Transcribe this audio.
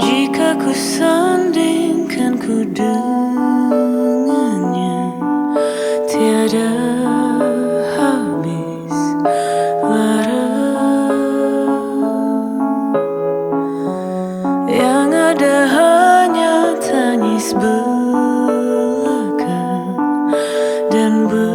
Jika ku sandingkan ku dengannya Tiada habis lara Yang ada hanya tangis belaka dan belaka